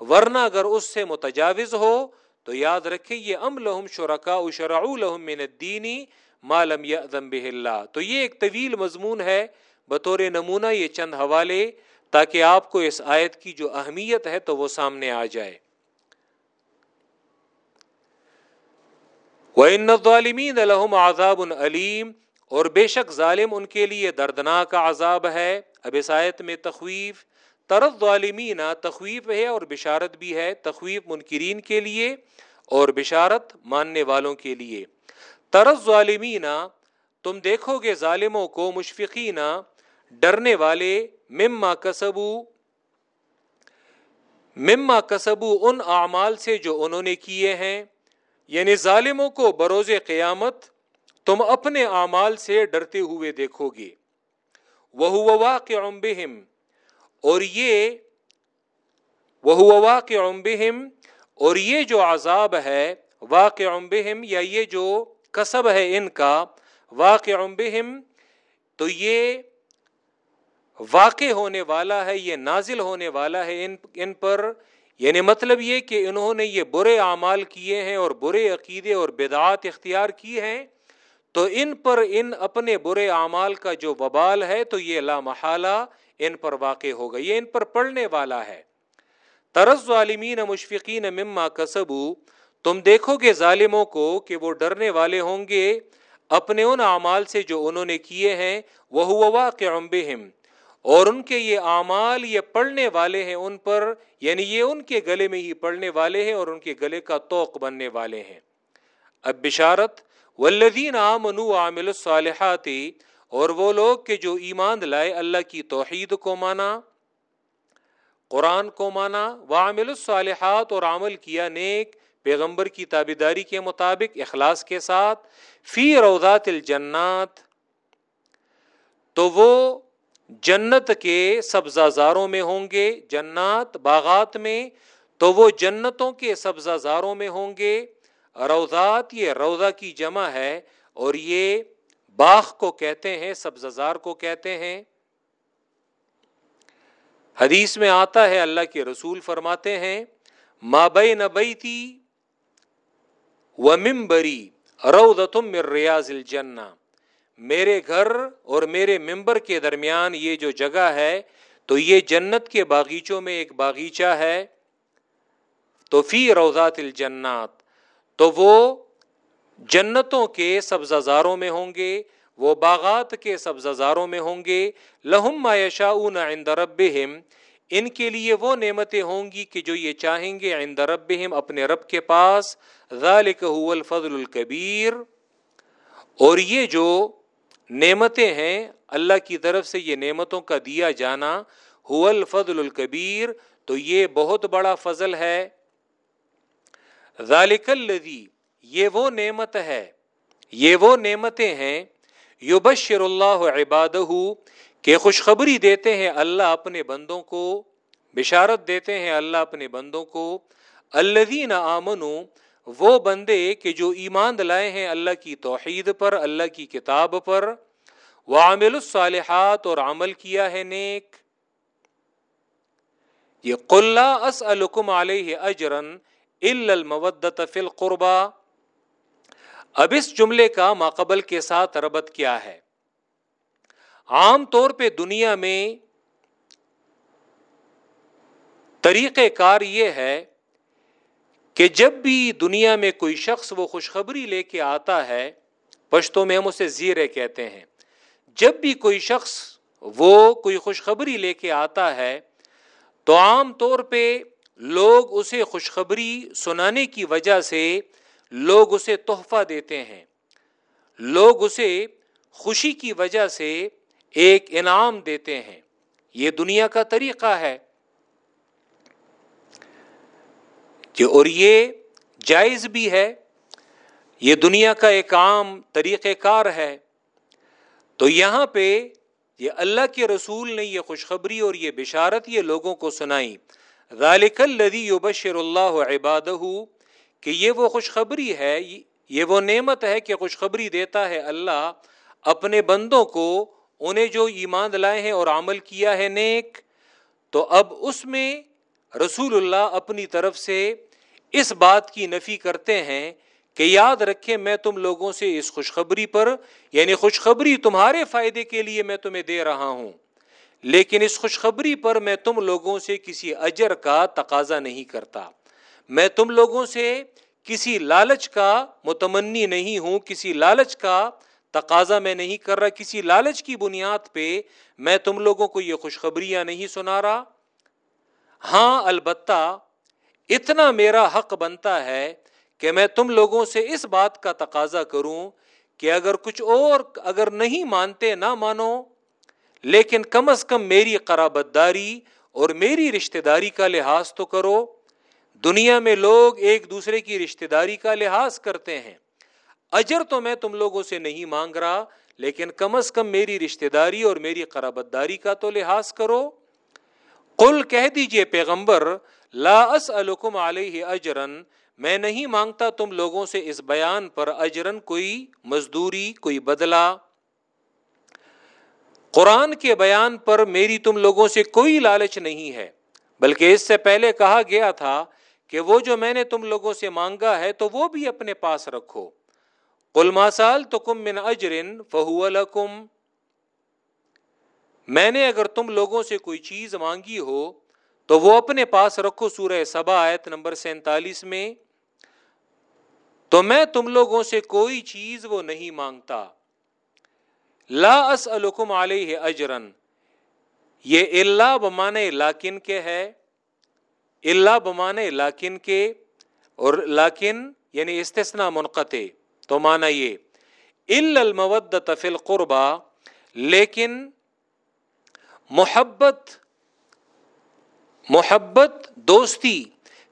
ورنہ اگر اس سے متجاوز ہو تو یاد رکھے یہ ام لہم شرکا شرع لہم من الدینی مالم یا اللہ۔ تو یہ ایک طویل مضمون ہے، بطور نمونہ یہ چند حوالے تاکہ آپ کو اس آیت کی جو اہمیت ہے تو وہ سامنے آ جائے۔ ظالمین الحم عذاب العلیم اور بے شک ظالم ان کے لیے دردناک عذاب ہے۔ اب اس آیت میں تخویف ترد ظالمین، تخویف ہے اور بشارت بھی ہے، تخویف منکرین کے لیے اور بشارت ماننے والوں کے لیے۔ ترد ظالمین، تم دیکھو گے ظالموں کو، مشفقین، ڈرنے والے، مما کسبو مما کسبو ان اعمال سے جو انہوں نے کیے ہیں۔ یعنی ظالموں کو بروز قیامت تم اپنے اعمال سے ڈرتے ہوئے دیکھو گے۔ وہ واقع بہم۔ اور یہ وہ واقع بہم، اور یہ جو عذاب ہے، واقع بہم، یا یہ جو کسب ہے ان کا، واقع بہم، تو یہ واقع ہونے والا ہے، یہ نازل ہونے والا ہے ان ان پر یعنی مطلب یہ کہ انہوں نے یہ برے اعمال کیے ہیں اور برے عقیدے اور بدعات اختیار کیے ہیں، تو ان پر ان اپنے برے اعمال کا جو وبال ہے، تو یہ لا محالہ ان پر واقع ہوگا یہ ان پر پڑنے والا ہے۔ طرز ظالمین مشفقین مما کسبو، تم دیکھو گے ظالموں کو کہ وہ ڈرنے والے ہوں گے۔ اپنے ان اعمال سے جو انہوں نے کیے ہیں وہ واقع بہم۔ اور ان کے یہ اعمال، یہ پڑھنے والے ہیں ان پر یعنی یہ ان کے گلے میں ہی پڑھنے والے ہیں اور ان کے گلے کا توق بننے والے ہیں۔ اب بشارت والذین آمنوا عامل الصالحات اور وہ لوگ کہ جو ایمان لائے اللہ کی توحید کو مانا، قرآن کو مانا وعامل الصالحات اور عمل کیا نیک، پیغمبر کی تابیداری کے مطابق، اخلاص کے ساتھ، فی روضات الجنات۔ تو وہ جنت کے سبزہ زاروں میں ہوں گے، جنات باغات میں۔ تو وہ جنتوں کے سبزہ زاروں میں ہوں گے۔ روزات یہ روزہ کی جمع ہے اور یہ باغ کو کہتے ہیں سبزہ زار کو کہتے ہیں۔ حدیث میں آتا ہے، اللہ کے رسول فرماتے ہیں مابئی نبیتی و ممبری روزتم ریاض الجنہ۔ میرے گھر اور میرے ممبر کے درمیان یہ جو جگہ ہے، تو یہ جنت کے باغیچوں میں ایک باغیچہ ہے۔ تو فی روزات الجنات۔ تو وہ جنتوں کے سبزہ زاروں میں ہوں گے، وہ باغات کے سبزہ زاروں میں ہوں گے، لہم ما یشاؤون عند ربہم، ان کے لیے وہ نعمتیں ہوں گی کہ جو یہ چاہیں گے عند ربہم اپنے رب کے پاس، ذالک هو الفضل الکبیر اور یہ جو نعمتیں ہیں، اللہ کی طرف سے یہ نعمتوں کا دیا جانا ہو الفضل الکبیر تو یہ بہت بڑا فضل ہے۔ ذالک الذی یہ وہ نعمت ہے، یہ وہ نعمتیں ہیں، یبشر اللہ عبادہ کہ خوشخبری دیتے ہیں اللہ اپنے بندوں کو، بشارت دیتے ہیں اللہ اپنے بندوں کو۔ الذین آمنوا وہ بندے کہ جو ایمان لائے ہیں اللہ کی توحید پر، اللہ کی کتاب پر۔ وہ عامل الصالحات، اور عمل کیا ہے نیک۔ یہ قلہ اس الکم علیہ اجرن المودت فی القربا اب اس جملے کا ماقبل کے ساتھ ربط کیا ہے؟ عام طور پہ دنیا میں طریقہ کار یہ ہے کہ جب بھی دنیا میں کوئی شخص وہ خوشخبری لے کے آتا ہے پشتوں میں ہم اسے زیرے کہتے ہیں۔ جب بھی کوئی شخص وہ کوئی خوشخبری لے کے آتا ہے، تو عام طور پہ لوگ اسے خوشخبری سنانے کی وجہ سے لوگ اسے تحفہ دیتے ہیں۔ لوگ اسے خوشی کی وجہ سے ایک انعام دیتے ہیں۔ یہ دنیا کا طریقہ ہے کہ اور یہ جائز بھی ہے۔ یہ دنیا کا ایک عام طریقہ کار ہے۔ تو یہاں پہ یہ اللہ کے رسول نے یہ خوشخبری اور یہ بشارت یہ لوگوں کو سنائی۔ ذالک الذی یبشر اللہ عبادہ کہ یہ وہ خوشخبری ہے، یہ وہ نعمت ہے کہ خوشخبری دیتا ہے اللہ اپنے بندوں کو انہیں جو ایمان لائے ہیں اور عمل کیا ہے نیک۔ تو اب اس میں رسول اللہ اپنی طرف سے اس بات کی نفی کرتے ہیں کہ یاد رکھے میں تم لوگوں سے اس خوشخبری پر یعنی خوشخبری تمہارے فائدے کے لیے میں تمہیں دے رہا ہوں۔ لیکن اس خوشخبری پر میں تم لوگوں سے کسی اجر کا تقاضا نہیں کرتا۔ میں تم لوگوں سے کسی لالچ کا متمنی نہیں ہوں، کسی لالچ کا تقاضا میں نہیں کر رہا، کسی لالچ کی بنیاد پہ میں تم لوگوں کو یہ خوشخبریاں نہیں سنا رہا۔ ہاں البتہ اتنا میرا حق بنتا ہے کہ میں تم لوگوں سے اس بات کا تقاضا کروں کہ اگر کچھ اور اگر نہیں مانتے، نہ مانو۔ لیکن کم از کم میری قرابت داری اور میری رشتہ داری کا لحاظ تو کرو۔ دنیا میں لوگ ایک دوسرے کی رشتہ داری کا لحاظ کرتے ہیں۔ اجر تو میں تم لوگوں سے نہیں مانگ رہا، لیکن کم از کم میری رشتہ داری اور میری قرابت داری کا تو لحاظ کرو۔ قل کہہ دیجیے پیغمبر، لا اسألکم علیہ اجرن، میں نہیں مانگتا تم لوگوں سے اس بیان پر اجرن کوئی مزدوری، کوئی بدلہ۔ قرآن کے بیان پر میری تم لوگوں سے کوئی لالچ نہیں ہے، بلکہ اس سے پہلے کہا گیا تھا کہ وہ جو میں نے تم لوگوں سے مانگا ہے تو وہ بھی اپنے پاس رکھو۔ قلما سال تو کم من اجرن فہو الکم میں نے اگر تم لوگوں سے کوئی چیز مانگی ہو تو وہ اپنے پاس رکھو، سورہ سبا آیت نمبر سینتالیس میں۔ تو میں تم لوگوں سے کوئی چیز وہ نہیں مانگتا۔ لا اسألکم علیہ اجرن۔ یہ اللہ بمانے لاکن کے ہے۔ اللہ بمانے، لاکن کے اور لاکن یعنی استثنا منقطع، تو مانا یہ المودت فی القربہ لیکن محبت محبت دوستی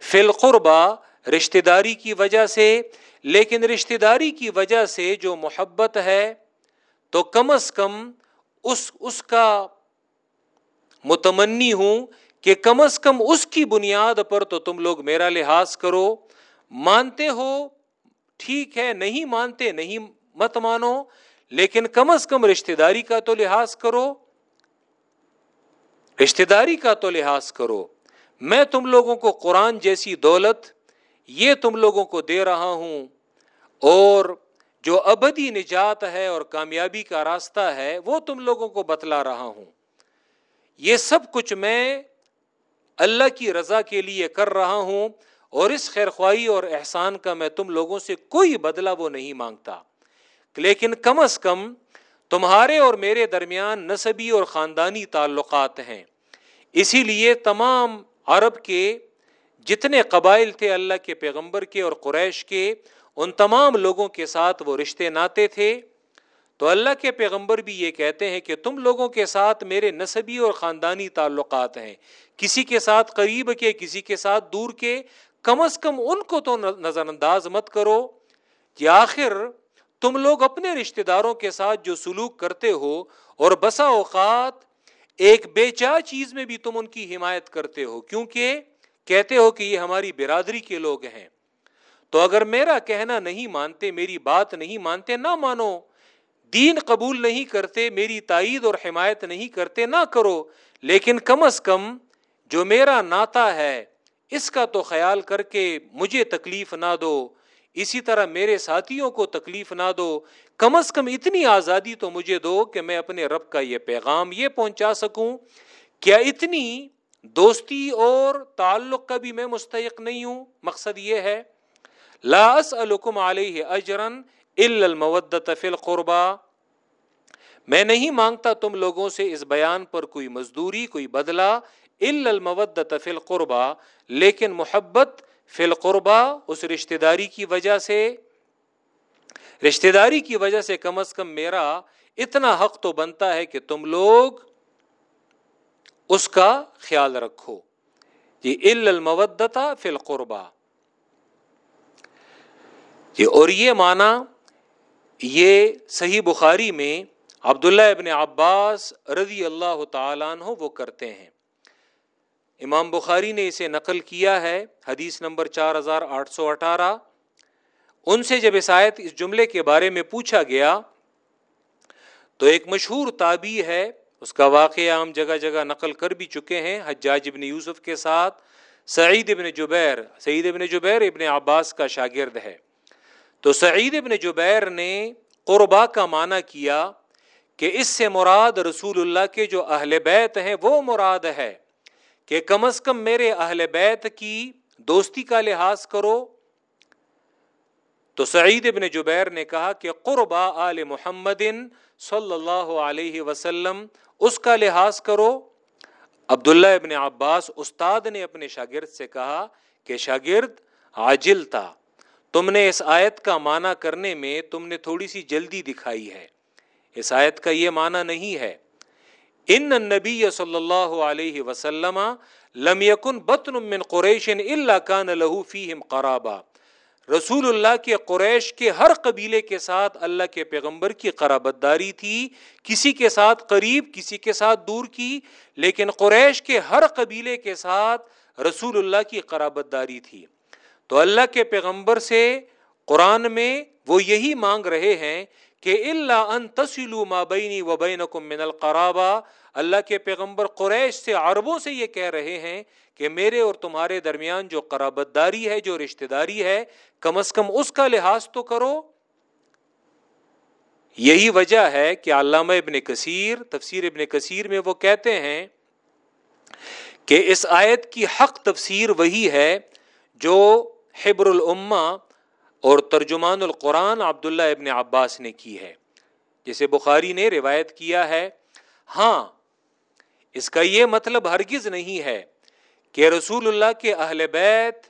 فی القربہ رشتہ داری کی وجہ سے، لیکن رشتہ داری کی وجہ سے جو محبت ہے، تو کم از کم اس اس کا متمنی ہوں کہ کم از کم اس کی بنیاد پر تو تم لوگ میرا لحاظ کرو۔ مانتے ہو، ٹھیک ہے، نہیں مانتے، نہیں مت مانو، لیکن کم از کم رشتہ داری کا تو لحاظ کرو۔ رشتہ داری کا تو لحاظ کرو۔ میں تم لوگوں کو قرآن جیسی دولت، یہ تم لوگوں کو دے رہا ہوں۔ اور جو ابدی نجات ہے اور کامیابی کا راستہ ہے، وہ تم لوگوں کو بتلا رہا ہوں۔ یہ سب کچھ میں اللہ کی رضا کے لیے کر رہا ہوں اور اس خیر خواہی اور احسان کا میں تم لوگوں سے کوئی بدلہ وہ نہیں مانگتا۔ لیکن کم از کم تمہارے اور میرے درمیان نصبی اور خاندانی تعلقات ہیں۔ اسی لیے تمام عرب کے جتنے قبائل تھے اللہ کے پیغمبر کے اور قریش کے، ان تمام لوگوں کے ساتھ وہ رشتے ناتے تھے۔ تو اللہ کے پیغمبر بھی یہ کہتے ہیں کہ تم لوگوں کے ساتھ میرے نصبی اور خاندانی تعلقات ہیں۔ کسی کے ساتھ قریب کے، کسی کے ساتھ دور کے، کم از کم ان کو تو نظر انداز مت کرو۔ کہ آخر تم لوگ اپنے رشتہ داروں کے ساتھ جو سلوک کرتے ہو اور بسا اوقات ایک بے چا چیز میں بھی تم ان کی حمایت کرتے ہو، کیونکہ کہتے ہو کہ یہ ہماری برادری کے لوگ ہیں۔ تو اگر میرا کہنا نہیں مانتے، میری بات نہیں مانتے، نہ مانو۔ دین قبول نہیں کرتے، میری تائید اور حمایت نہیں کرتے، نہ کرو۔ لیکن کم از کم جو میرا ناتا ہے، اس کا تو خیال کر کے مجھے تکلیف نہ دو۔ اسی طرح میرے ساتھیوں کو تکلیف نہ دو۔ کم از کم اتنی آزادی تو مجھے دو کہ میں اپنے رب کا یہ پیغام یہ پہنچا سکوں۔ کیا اتنی دوستی اور تعلق کا بھی میں مستحق نہیں ہوں؟ مقصد یہ ہے لاس الکم علیہ اجرن المودت فی القربا میں نہیں مانگتا تم لوگوں سے اس بیان پر کوئی مزدوری، کوئی بدلہ۔ المودت فی القربا لیکن محبت فی القربا اس رشتہ داری کی وجہ سے۔ رشتہ داری کی وجہ سے کم از کم میرا اتنا حق تو بنتا ہے کہ تم لوگ اس کا خیال رکھو۔ جی المودتا فی القربا جی اور یہ مانا یہ صحیح بخاری میں عبداللہ ابن عباس رضی اللہ تعالیٰ عنہ وہ کرتے ہیں۔ امام بخاری نے اسے نقل کیا ہے حدیث نمبر چار ہزار آٹھ سو اٹھارہ۔ ان سے جب عیسائیت اس جملے کے بارے میں پوچھا گیا تو ایک مشہور تابی ہے، اس کا واقعہ ہم جگہ جگہ نقل کر بھی چکے ہیں، حجاج ابن یوسف کے ساتھ، سعید ابن جبیر۔ سعید ابن جبیر ابن عباس کا شاگرد ہے۔ تو سعید ابن جبیر نے قربا کا معنی کیا کہ اس سے مراد رسول اللہ کے جو اہل بیت ہیں وہ مراد ہے کہ کم از کم میرے اہل بیت کی دوستی کا لحاظ کرو۔ تو سعید ابن جبیر نے کہا کہ قربا آل محمد صلی اللہ علیہ وسلم اس کا لحاظ کرو۔ عبداللہ ابن عباس استاد نے اپنے شاگرد سے کہا کہ شاگرد عاجل تھا۔ تم نے اس آیت کا معنی کرنے میں تم نے تھوڑی سی جلدی دکھائی ہے۔ اس آیت کا یہ معنی نہیں ہے۔ ان نبی صلی اللہ علیہ وسلم لم یکن بطن من قریش الا کان له فیہم قرابا۔ رسول اللہ کے قریش کے ہر قبیلے کے ساتھ اللہ کے پیغمبر کی قرابت داری تھی، کسی کے ساتھ قریب، کسی کے ساتھ دور کی، لیکن قریش کے ہر قبیلے کے ساتھ رسول اللہ کی قرابت داری تھی۔ تو اللہ کے پیغمبر سے قرآن میں وہ یہی مانگ رہے ہیں کہ اللہ ان تسلو ما بینی و من القرابہ اللہ کے پیغمبر قریش سے عربوں سے یہ کہہ رہے ہیں کہ میرے اور تمہارے درمیان جو قرابت داری ہے، جو رشتہ داری ہے، کم از کم اس کا لحاظ تو کرو۔ یہی وجہ ہے کہ علامہ ابن کثیر، تفسیر ابن کثیر میں وہ کہتے ہیں کہ اس آیت کی حق تفسیر وہی ہے جو حبر العما اور ترجمان القرآن عبداللہ ابن عباس نے کی ہے۔ جسے بخاری نے روایت کیا ہے ہاں اس کا یہ مطلب ہرگز نہیں ہے کہ رسول اللہ کے اہل بیت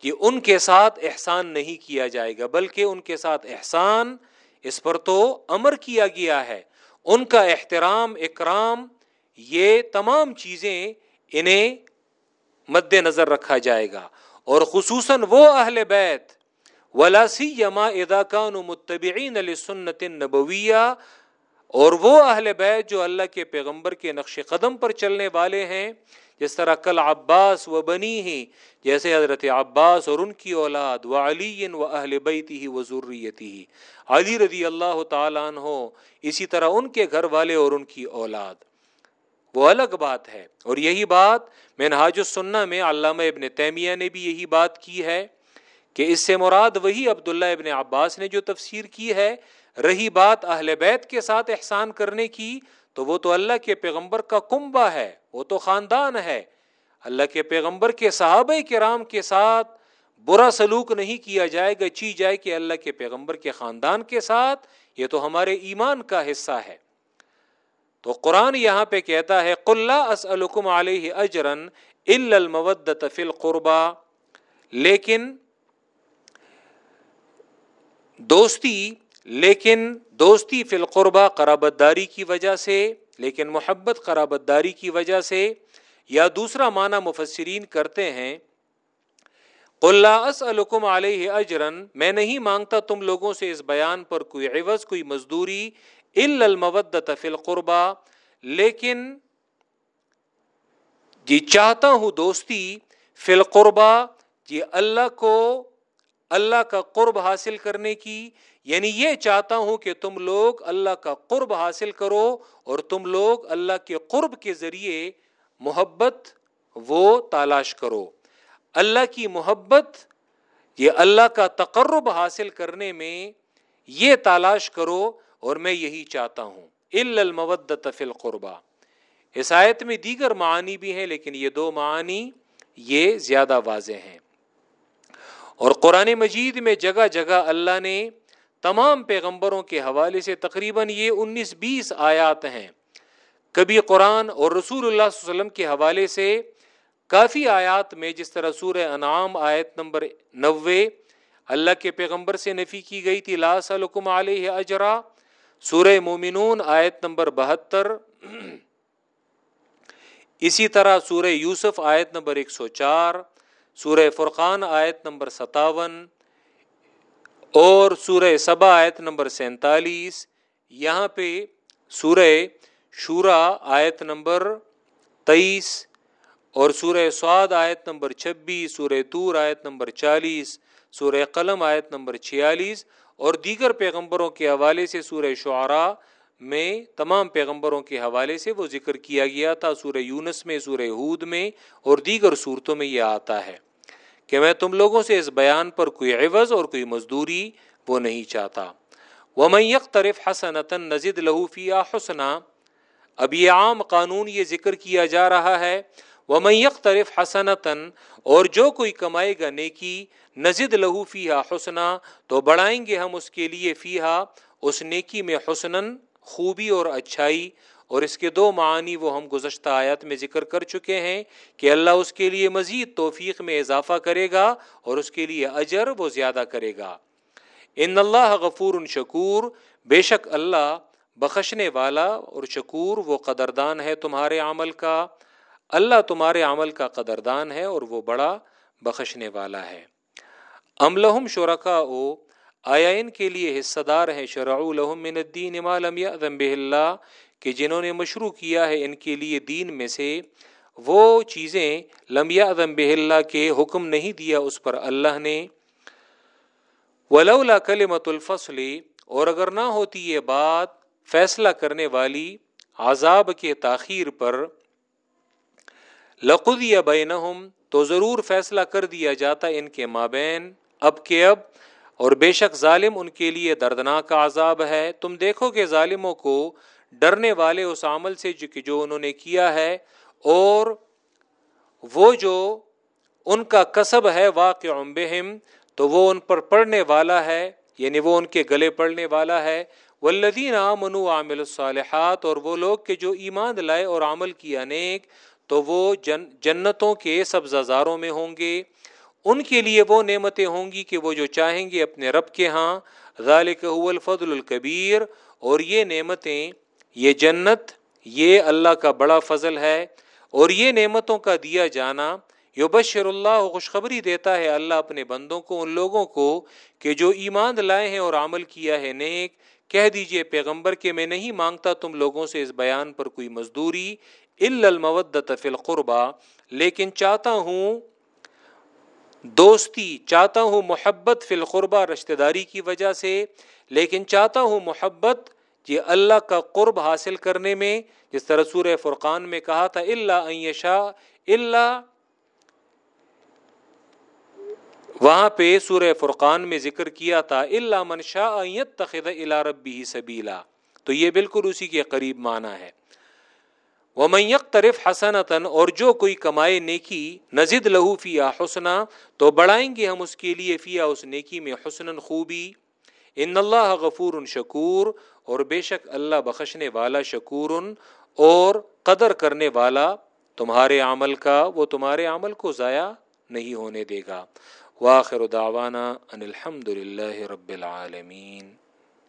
کہ ان کے ساتھ احسان نہیں کیا جائے گا، بلکہ ان کے ساتھ احسان اس پر تو امر کیا گیا ہے۔ ان کا احترام، اکرام، یہ تمام چیزیں انہیں مد نظر رکھا جائے گا اور خصوصاً وہ اہل بیت ولاسی یما ادا کان متبعین سنت نبویہ اور وہ اہل بیت جو اللہ کے پیغمبر کے نقش قدم پر چلنے والے ہیں، جس طرح کل عباس و بنی ہی جیسے حضرت عباس اور ان کی اولاد، و علی و اہل بیتی ہی و ضروریتی ہی علی رضی اللہ تعالیٰ عنہ، اسی طرح ان کے گھر والے اور ان کی اولاد۔ وہ الگ بات ہے۔ اور یہی بات میں نہاج السنہ میں علامہ ابن تیمیہ نے بھی یہی بات کی ہے کہ اس سے مراد وہی عبداللہ ابن عباس نے جو تفسیر کی ہے، رہی بات اہل بیت کے ساتھ احسان کرنے کی، تو وہ تو اللہ کے پیغمبر کا کنبا ہے، وہ تو خاندان ہے۔ اللہ کے پیغمبر کے صحابہ کرام کے ساتھ برا سلوک نہیں کیا جائے گا، چی جائے کہ اللہ کے پیغمبر کے خاندان کے ساتھ، یہ تو ہمارے ایمان کا حصہ ہے۔ تو قرآن یہاں پہ کہتا ہے قلّہ اسلکم علیہ اجرن المودت فی القربا لیکن دوستی لیکن دوستی فی القربا قرابت داری کی وجہ سے، لیکن محبت قرابت داری کی وجہ سے۔ یا دوسرا معنی مفسرین کرتے ہیں قلّہ اسلکم علیہ اجرن، میں نہیں مانگتا تم لوگوں سے اس بیان پر کوئی عوض، کوئی مزدوری۔ المودت فی القربا لیکن جی چاہتا ہوں دوستی فی القربا جی اللہ کو، اللہ کا قرب حاصل کرنے کی یعنی یہ چاہتا ہوں کہ تم لوگ اللہ کا قرب حاصل کرو اور تم لوگ اللہ کے قرب کے ذریعے محبت وہ تلاش کرو۔ اللہ کی محبت، یہ اللہ کا تقرب حاصل کرنے میں یہ تلاش کرو اور میں یہی چاہتا ہوں المودت فی القربا اس آیت میں دیگر معانی بھی ہیں، لیکن یہ دو معانی یہ زیادہ واضح ہیں۔ اور قرآن مجید میں جگہ جگہ اللہ نے تمام پیغمبروں کے حوالے سے تقریباً یہ انیس بیس آیات ہیں۔ کبھی قرآن اور رسول اللہ صلی اللہ علیہ وسلم کے حوالے سے کافی آیات میں جس طرح سورہ انعام آیت نمبر نوے اللہ کے پیغمبر سے نفی کی گئی تھی، لا سلکم علیہ اجرا سورہ مومنون آیت نمبر بہتر۔ اسی طرح سورہ یوسف آیت نمبر ایک سو چار، سورہ فرقان آیت نمبر ستاون، اور سورہ سبا آیت نمبر سینتالیس۔ یہاں پہ سورہ شورا آیت نمبر تیئیس، اور سورہ سعد آیت نمبر چھبیس، سورہ تور آیت نمبر چالیس، سورہ قلم آیت نمبر چھیالیس اور دیگر پیغمبروں کے حوالے سے سورہ شعراء میں تمام پیغمبروں کے حوالے سے وہ ذکر کیا گیا تھا، سورہ یونس میں، سورہ ہود میں اور دیگر صورتوں میں یہ آتا ہے کہ میں تم لوگوں سے اس بیان پر کوئی عوض اور کوئی مزدوری وہ نہیں چاہتا۔ وہ میں یک طرف حسنتاً نزد لہوفی حسنا۔ اب یہ عام قانون یہ ذکر کیا جا رہا ہے وہ میں طرف حسنتاً اور جو کوئی کمائے گا نیکی، نزد لہو فیحا حسنا، تو بڑھائیں گے ہم اس کے لیے فیحا اس نیکی میں حسن خوبی اور اچھائی۔ اور اس کے دو معنی وہ ہم گزشتہ آیت میں ذکر کر چکے ہیں کہ اللہ اس کے لیے مزید توفیق میں اضافہ کرے گا اور اس کے لیے اجر وہ زیادہ کرے گا۔ ان اللہ غفور شکور، بے شک اللہ بخشنے والا اور شکور وہ قدردان ہے تمہارے عمل کا۔ اللہ تمہارے عمل کا قدردان ہے اور وہ بڑا بخشنے والا ہے۔ املہم شرکا او آیا ان کے لیے حصہ دار ہیں۔ شرع لہم من الدین ما لم یأذن به اللہ، کہ جنہوں نے مشروع کیا ہے ان کے لیے دین میں سے۔ وہ چیزیں لم یأذن به اللہ کے حکم نہیں دیا، اس پر اللہ نے۔ ولولا کلمت الفصل، اور اگر نہ ہوتی یہ بات فیصلہ کرنے والی عذاب کے تاخیر پر لقد یا بینہم تو ضرور فیصلہ کر دیا جاتا ان کے مابین۔ اب کے اب، اور بے شک ظالم ان کے لیے دردناک عذاب ہے۔ تم دیکھو کہ ظالموں کو ڈرنے والے اس عمل سے جو کہ جو انہوں نے کیا ہے، اور وہ جو ان کا کسب ہے واقع بہم، تو وہ ان پر پڑھنے والا ہے یعنی وہ ان کے گلے پڑنے والا ہے۔ والذین آمنوا عامل الصالحات، اور وہ لوگ کہ جو ایمان لائے اور عمل کیا نیک تو وہ جن، جنتوں کے سبزازاروں میں ہوں گے۔ ان کے لیے وہ نعمتیں ہوں گی کہ وہ جو چاہیں گے اپنے رب کے ہاں۔ ذالک هو الفضل الکبیر۔ اور یہ نعمتیں، یہ جنت، یہ اللہ کا بڑا فضل ہے۔ اور یہ نعمتوں کا دیا جانا۔ یبشر اللہ خوشخبری دیتا ہے اللہ اپنے بندوں کو، ان لوگوں کو کہ جو ایمان لائے ہیں اور عمل کیا ہے نیک۔ کہہ دیجیے پیغمبر کہ میں نہیں مانگتا تم لوگوں سے اس بیان پر کوئی مزدوری۔ المودت فی القربا لیکن چاہتا ہوں دوستی، چاہتا ہوں محبت فی القربا رشتہ داری کی وجہ سے، لیکن چاہتا ہوں محبت یہ اللہ کا قرب حاصل کرنے میں، جس طرح سورہ فرقان میں کہا تھا اللہ شاہ اللہ وہاں پہ سورہ فرقان میں ذکر کیا تھا اللہ منشا تخد الا ربی سبیلا تو یہ بالکل اسی کے قریب معنی ہے۔ وہ میک طرف حسنتاً اور جو کوئی کمائے نیکی، نزد لہو فیا حسنا، تو بڑھائیں گے ہم اس کے لیے فیا اس نیکی میں حسن خوبی۔ ان اللہ غفور شکور اور بے شک اللہ بخشنے والا شکور، اور قدر کرنے والا تمہارے عمل کا، وہ تمہارے عمل کو ضائع نہیں ہونے دے گا۔ واخر دعوانا ان الحمد للہ رب العالمین